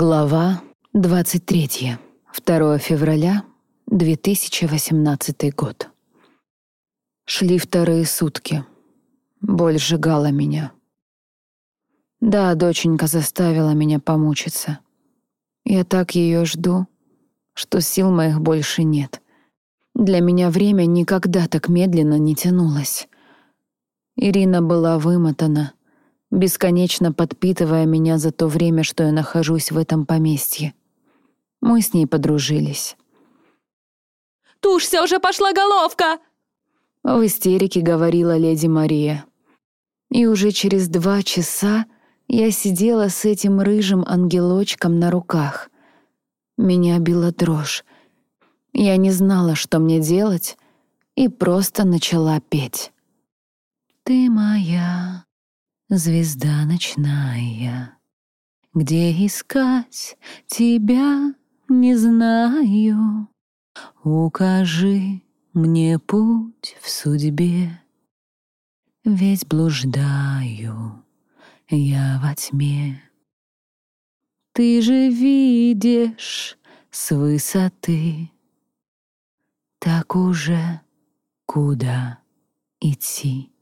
Глава 23. 2 февраля 2018 год. Шли вторые сутки. Боль сжигала меня. Да, доченька заставила меня помучиться. Я так ее жду, что сил моих больше нет. Для меня время никогда так медленно не тянулось. Ирина была вымотана — бесконечно подпитывая меня за то время, что я нахожусь в этом поместье. Мы с ней подружились. «Тушься, уже пошла головка!» В истерике говорила леди Мария. И уже через два часа я сидела с этим рыжим ангелочком на руках. Меня била дрожь. Я не знала, что мне делать, и просто начала петь. «Ты моя, звезда ночная. Где искать тебя, не знаю. Укажи мне путь в судьбе, Ведь блуждаю я во тьме. Ты же видишь с высоты, Так уже куда идти.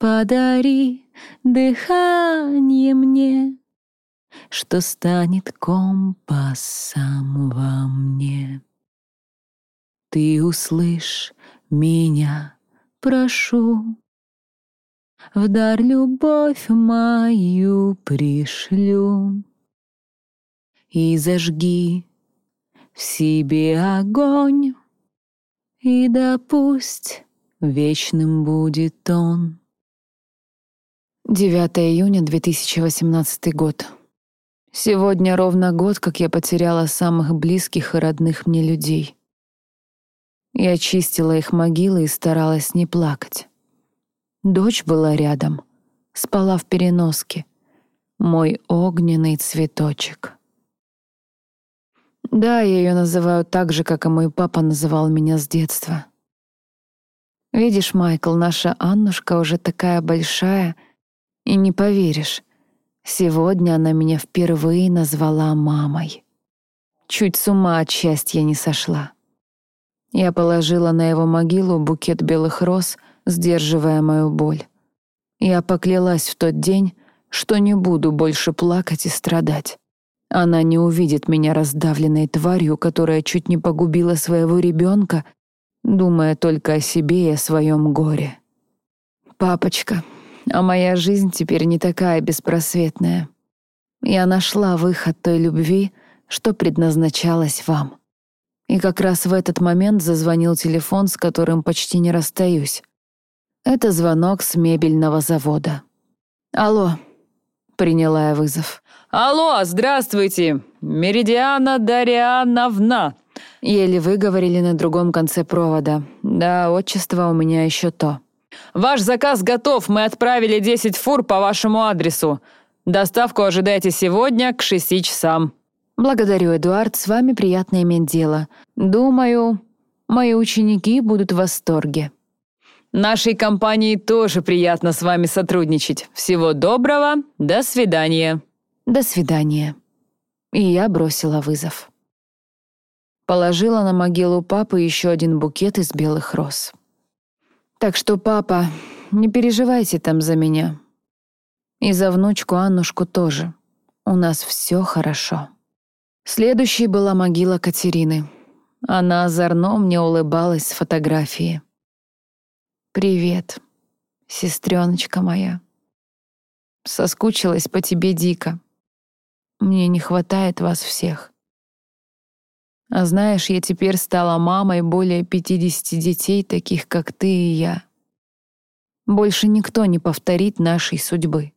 Подари дыхание мне, Что станет компасом во мне. Ты услышь меня, прошу, В дар любовь мою пришлю. И зажги в себе огонь, И да пусть вечным будет он. 9 июня 2018 год. Сегодня ровно год, как я потеряла самых близких и родных мне людей. Я чистила их могилы и старалась не плакать. Дочь была рядом, спала в переноске. Мой огненный цветочек. Да, я ее называю так же, как и мой папа называл меня с детства. Видишь, Майкл, наша Аннушка уже такая большая — и не поверишь, сегодня она меня впервые назвала мамой. Чуть с ума от счастья не сошла. Я положила на его могилу букет белых роз, сдерживая мою боль. Я поклялась в тот день, что не буду больше плакать и страдать. Она не увидит меня раздавленной тварью, которая чуть не погубила своего ребенка, думая только о себе и о своем горе. «Папочка, а моя жизнь теперь не такая беспросветная. Я нашла выход той любви, что предназначалась вам. И как раз в этот момент зазвонил телефон, с которым почти не расстаюсь. Это звонок с мебельного завода. «Алло», — приняла я вызов. «Алло, здравствуйте! Меридиана Дариановна!» Еле выговорили на другом конце провода. Да, отчество у меня еще то. Ваш заказ готов, мы отправили 10 фур по вашему адресу. Доставку ожидайте сегодня к 6 часам». «Благодарю, Эдуард, с вами приятно иметь дело. Думаю, мои ученики будут в восторге». «Нашей компании тоже приятно с вами сотрудничать. Всего доброго, до свидания». «До свидания». И я бросила вызов. Положила на могилу папы еще один букет из белых роз. Так что, папа, не переживайте там за меня. И за внучку Аннушку тоже. У нас все хорошо. Следующей была могила Катерины. Она озорно мне улыбалась с фотографии. «Привет, сестреночка моя. Соскучилась по тебе дико. Мне не хватает вас всех. А знаешь, я теперь стала мамой более 50 детей, таких как ты и я. Больше никто не повторит нашей судьбы.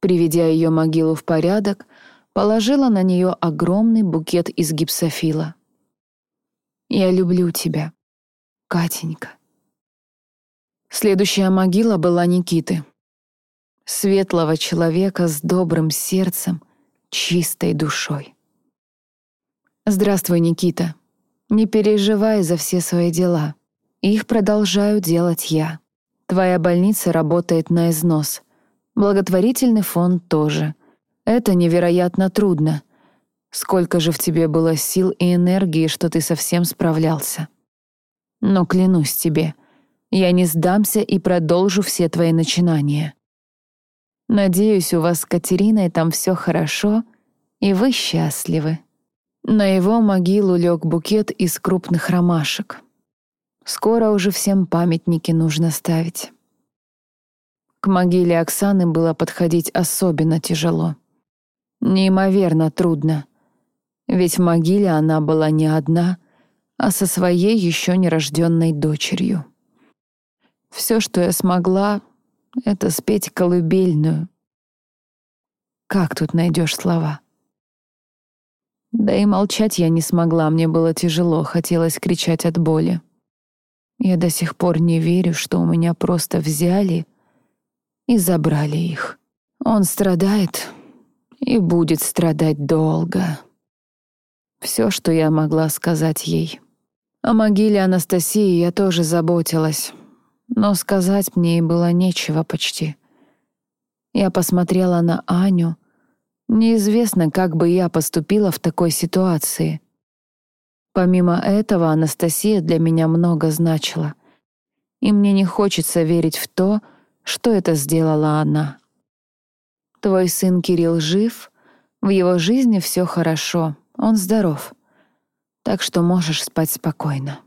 Приведя ее могилу в порядок, положила на нее огромный букет из гипсофила. «Я люблю тебя, Катенька». Следующая могила была Никиты. Светлого человека с добрым сердцем, чистой душой. «Здравствуй, Никита. Не переживай за все свои дела. Их продолжаю делать я. Твоя больница работает на износ. Благотворительный фонд тоже. Это невероятно трудно. Сколько же в тебе было сил и энергии, что ты совсем справлялся. Но клянусь тебе, я не сдамся и продолжу все твои начинания. Надеюсь, у вас с Катериной там все хорошо, и вы счастливы. На его могилу лег букет из крупных ромашек. Скоро уже всем памятники нужно ставить. К могиле Оксаны было подходить особенно тяжело. Неимоверно трудно. Ведь в могиле она была не одна, а со своей еще нерожденной дочерью. Все, что я смогла, — это спеть колыбельную. Как тут найдешь слова? Да и молчать я не смогла, мне было тяжело, хотелось кричать от боли. Я до сих пор не верю, что у меня просто взяли и забрали их. Он страдает и будет страдать долго. Все, что я могла сказать ей. О могиле Анастасии я тоже заботилась, но сказать мне и было нечего почти. Я посмотрела на Аню. Неизвестно, как бы я поступила в такой ситуации. Помимо этого, Анастасия для меня много значила. И мне не хочется верить в то, что это сделала она. Твой сын Кирилл жив, в его жизни все хорошо, он здоров. Так что можешь спать спокойно.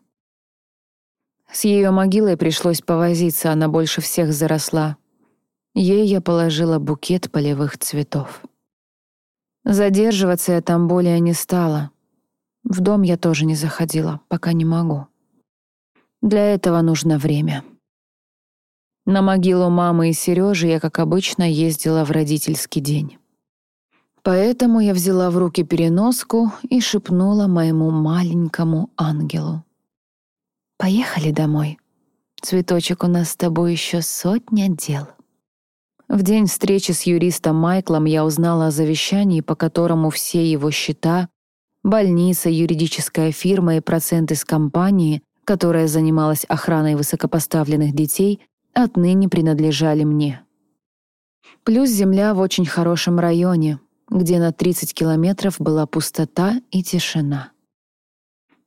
С ее могилой пришлось повозиться, она больше всех заросла. Ей я положила букет полевых цветов. Задерживаться я там более не стала. В дом я тоже не заходила, пока не могу. Для этого нужно время. На могилу мамы и Сережи я, как обычно, ездила в родительский день. Поэтому я взяла в руки переноску и шепнула моему маленькому ангелу. «Поехали домой. Цветочек, у нас с тобой еще сотня дел». В день встречи с юристом Майклом я узнала о завещании, по которому все его счета, больница, юридическая фирма и проценты с компании, которая занималась охраной высокопоставленных детей, отныне принадлежали мне. Плюс земля в очень хорошем районе, где на 30 километров была пустота и тишина.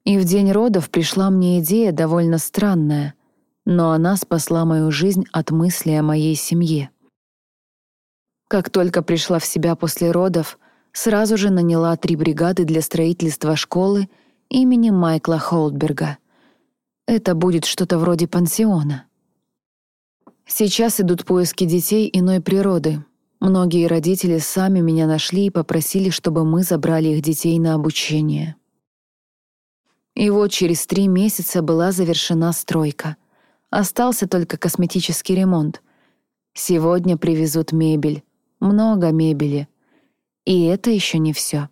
И в день родов пришла мне идея довольно странная, но она спасла мою жизнь от мысли о моей семье. Как только пришла в себя после родов, сразу же наняла три бригады для строительства школы имени Майкла Холдберга. Это будет что-то вроде пансиона. Сейчас идут поиски детей иной природы. Многие родители сами меня нашли и попросили, чтобы мы забрали их детей на обучение. И вот через три месяца была завершена стройка. Остался только косметический ремонт. Сегодня привезут мебель. Много мебели. И это еще не все.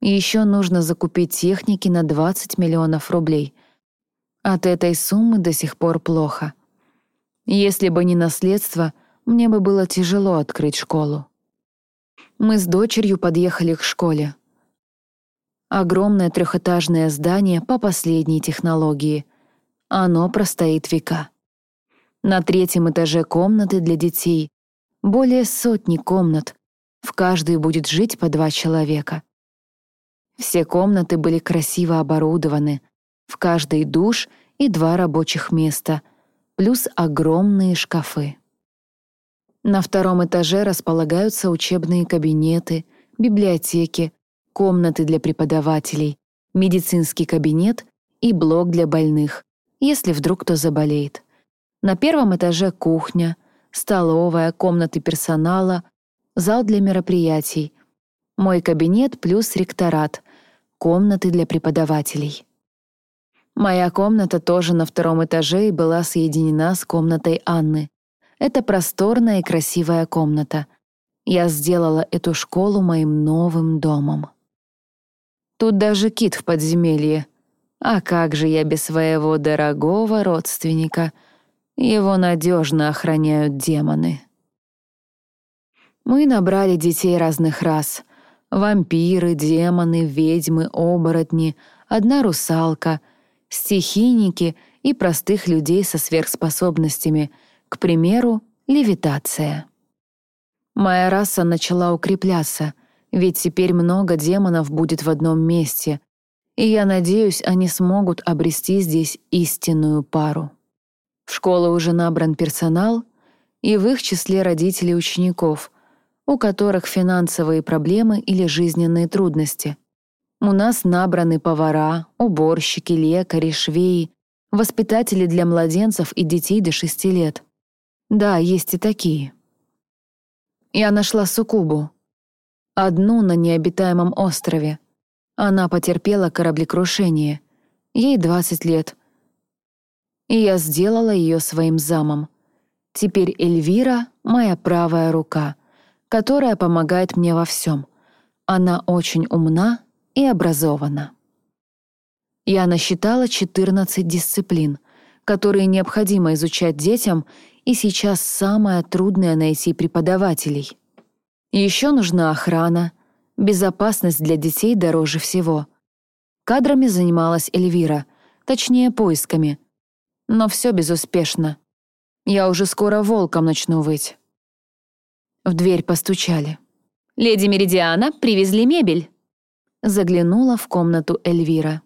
Еще нужно закупить техники на 20 миллионов рублей. От этой суммы до сих пор плохо — если бы не наследство, мне бы было тяжело открыть школу. Мы с дочерью подъехали к школе. Огромное трехэтажное здание по последней технологии. Оно простоит века. На третьем этаже комнаты для детей. Более сотни комнат. В каждой будет жить по два человека. Все комнаты были красиво оборудованы. В каждой душ и два рабочих места — плюс огромные шкафы. На втором этаже располагаются учебные кабинеты, библиотеки, комнаты для преподавателей, медицинский кабинет и блок для больных, если вдруг кто заболеет. На первом этаже кухня, столовая, комнаты персонала, зал для мероприятий, мой кабинет плюс ректорат, комнаты для преподавателей. Моя комната тоже на втором этаже и была соединена с комнатой Анны. Это просторная и красивая комната. Я сделала эту школу моим новым домом. Тут даже кит в подземелье. А как же я без своего дорогого родственника? Его надежно охраняют демоны. Мы набрали детей разных рас. Вампиры, демоны, ведьмы, оборотни, одна русалка — стихийники и простых людей со сверхспособностями, к примеру, левитация. Моя раса начала укрепляться, Ведь теперь много демонов будет в одном месте, и я надеюсь, они смогут обрести здесь истинную пару. В школу уже набран персонал, и в их числе родители учеников, у которых финансовые проблемы или жизненные трудности. У нас набраны повара, уборщики, лекари, швеи, воспитатели для младенцев и детей до 6 лет. Да, есть и такие. Я нашла Сукубу. Одну на необитаемом острове. Она потерпела кораблекрушение. Ей 20 лет. И я сделала ее своим замом. Теперь Эльвира — моя правая рука, которая помогает мне во всем. Она очень умна и образована. Я насчитала 14 дисциплин, которые необходимо изучать детям, и сейчас самое трудное найти преподавателей. Еще нужна охрана, безопасность для детей дороже всего. Кадрами занималась Эльвира, точнее, поисками. Но все безуспешно. Я уже скоро волком начну выть. В дверь постучали. «Леди Меридиана, привезли мебель». Заглянула в комнату Эльвира.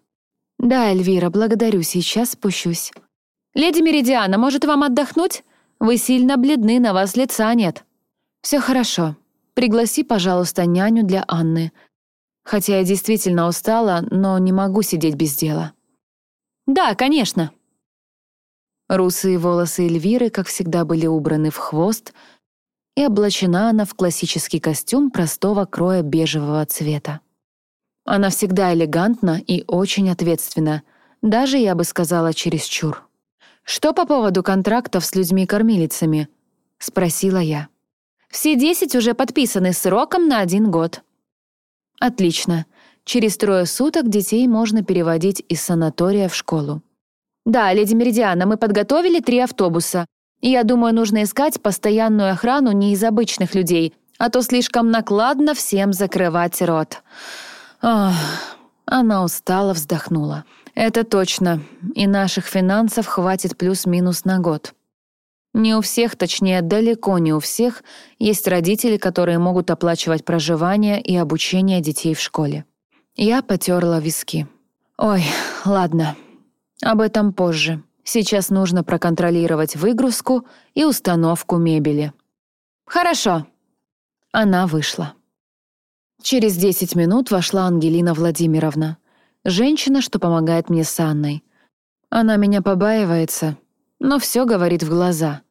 «Да, Эльвира, благодарю, сейчас спущусь». «Леди Меридиана, может вам отдохнуть? Вы сильно бледны, на вас лица нет». Все хорошо. Пригласи, пожалуйста, няню для Анны. Хотя я действительно устала, но не могу сидеть без дела». «Да, конечно». Русые волосы Эльвиры, как всегда, были убраны в хвост, и облачена она в классический костюм простого кроя бежевого цвета. Она всегда элегантна и очень ответственна, даже, я бы сказала, чересчур. «Что по поводу контрактов с людьми-кормилицами?» — спросила я. «Все десять уже подписаны сроком на один год». «Отлично. Через трое суток детей можно переводить из санатория в школу». «Да, леди Меридиана, мы подготовили три автобуса. И я думаю, нужно искать постоянную охрану не из обычных людей, а то слишком накладно всем закрывать рот». Ах, она устало вздохнула. Это точно, и наших финансов хватит плюс-минус на год. Не у всех, точнее, далеко не у всех, есть родители, которые могут оплачивать проживание и обучение детей в школе. Я потерла виски. Ой, ладно, об этом позже. Сейчас нужно проконтролировать выгрузку и установку мебели. Хорошо. Она вышла. Через 10 минут вошла Ангелина Владимировна. Женщина, что помогает мне с Анной. Она меня побаивается, но все говорит в глаза.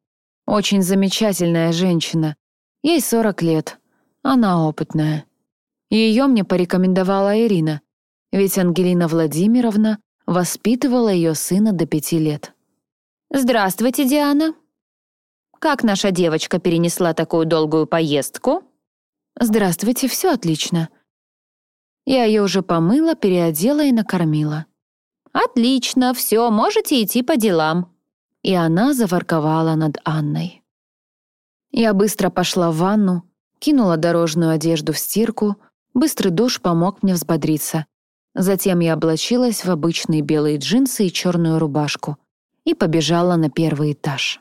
Очень замечательная женщина. Ей 40 лет. Она опытная. Ее мне порекомендовала Ирина, ведь Ангелина Владимировна воспитывала ее сына до пяти лет. «Здравствуйте, Диана. Как наша девочка перенесла такую долгую поездку?» «Здравствуйте, все отлично». Я ее уже помыла, переодела и накормила. «Отлично, все, можете идти по делам». И она заворковала над Анной. Я быстро пошла в ванну, кинула дорожную одежду в стирку, быстрый душ помог мне взбодриться. Затем я облачилась в обычные белые джинсы и черную рубашку и побежала на первый этаж.